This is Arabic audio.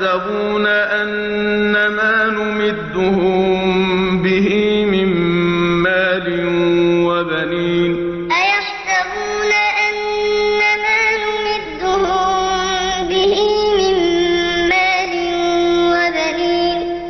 يحسبون أنما نمدهم به من مال وبنين أيحسبون